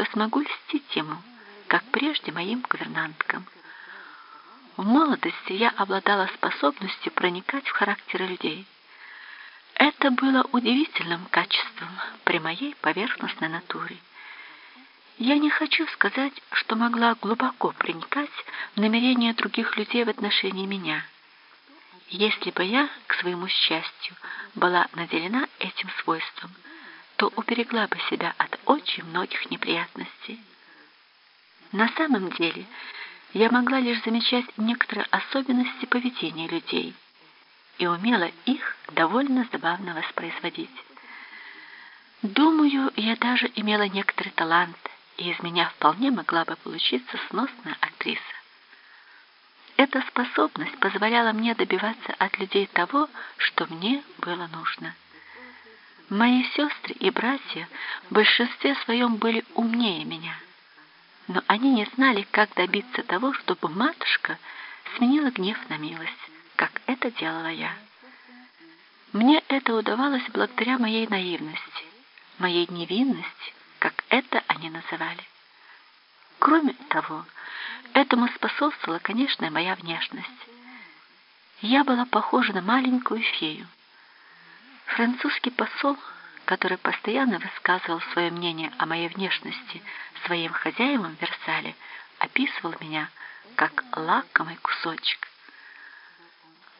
что смогу льстить ему, как прежде моим гувернанткам. В молодости я обладала способностью проникать в характеры людей. Это было удивительным качеством при моей поверхностной натуре. Я не хочу сказать, что могла глубоко проникать в намерения других людей в отношении меня. Если бы я, к своему счастью, была наделена этим свойством, то уберегла бы себя от очень многих неприятностей. На самом деле, я могла лишь замечать некоторые особенности поведения людей и умела их довольно забавно воспроизводить. Думаю, я имела имела некоторый талант, и из меня вполне могла бы получиться сносная актриса. Эта способность позволяла мне добиваться от людей того, что мне было нужно. Мои сестры и братья в большинстве своем были умнее меня, но они не знали, как добиться того, чтобы матушка сменила гнев на милость, как это делала я. Мне это удавалось благодаря моей наивности, моей невинности, как это они называли. Кроме того, этому способствовала, конечно, моя внешность. Я была похожа на маленькую фею. Французский посол, который постоянно высказывал свое мнение о моей внешности своим хозяевам в Версале, описывал меня как лакомый кусочек.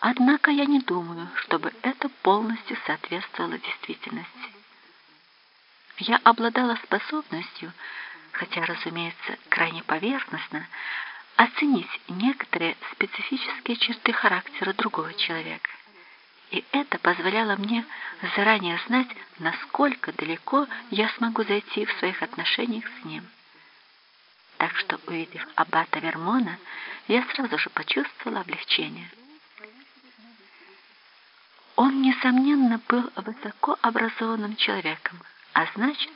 Однако я не думаю, чтобы это полностью соответствовало действительности. Я обладала способностью, хотя, разумеется, крайне поверхностно, оценить некоторые специфические черты характера другого человека. И это позволяло мне заранее знать, насколько далеко я смогу зайти в своих отношениях с ним. Так что, увидев аббата Вермона, я сразу же почувствовала облегчение. Он, несомненно, был высокообразованным человеком, а значит,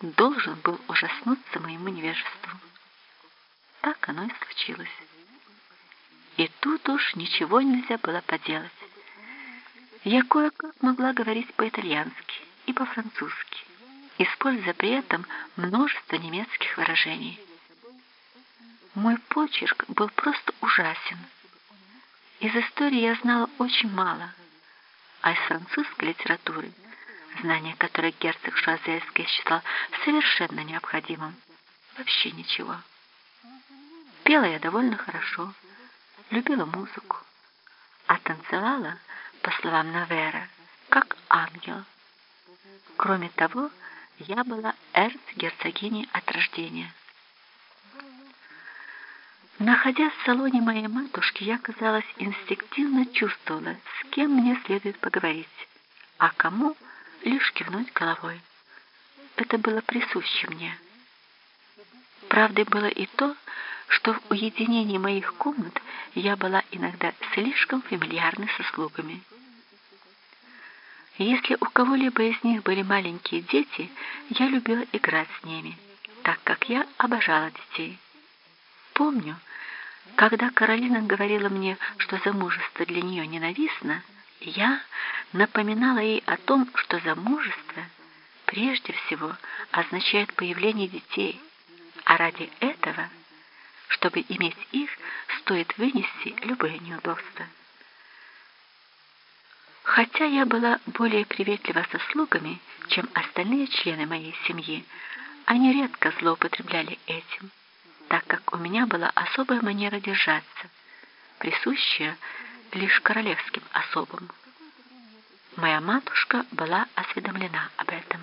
должен был ужаснуться моему невежеству. Так оно и случилось. И тут уж ничего нельзя было поделать. Я кое-как могла говорить по-итальянски и по-французски, используя при этом множество немецких выражений. Мой почерк был просто ужасен. Из истории я знала очень мало, а из французской литературы – знание которое герцог Шуазельский считал совершенно необходимым. Вообще ничего. Пела я довольно хорошо, любила музыку, а танцевала, по словам Навера, как ангел. Кроме того, я была эрцгерцогиней от рождения. Находясь в салоне моей матушки, я, казалось, инстинктивно чувствовала, с кем мне следует поговорить, а кому лишь кивнуть головой. Это было присуще мне. Правдой было и то, что в уединении моих комнат я была иногда слишком фамильярна со слугами. Если у кого-либо из них были маленькие дети, я любила играть с ними, так как я обожала детей. Помню, когда Каролина говорила мне, что замужество для нее ненавистно, я напоминала ей о том, что замужество прежде всего означает появление детей, а ради этого, чтобы иметь их, стоит вынести любое неудобство. Хотя я была более приветлива со слугами, чем остальные члены моей семьи, они редко злоупотребляли этим, так как у меня была особая манера держаться, присущая лишь королевским особам. Моя матушка была осведомлена об этом.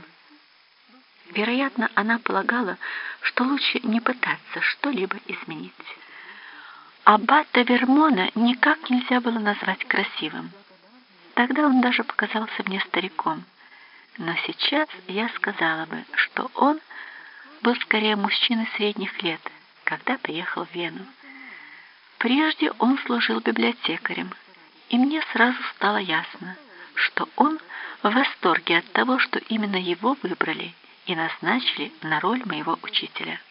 Вероятно, она полагала, что лучше не пытаться что-либо изменить. Аббата Вермона никак нельзя было назвать красивым. Тогда он даже показался мне стариком. Но сейчас я сказала бы, что он был скорее мужчиной средних лет, когда приехал в Вену. Прежде он служил библиотекарем, и мне сразу стало ясно, что он в восторге от того, что именно его выбрали и назначили на роль моего учителя.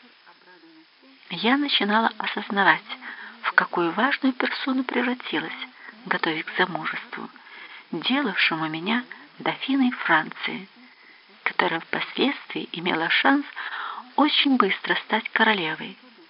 Я начинала осознавать, в какую важную персону превратилась, готовясь к замужеству, делавшему меня дофиной Франции, которая впоследствии имела шанс очень быстро стать королевой.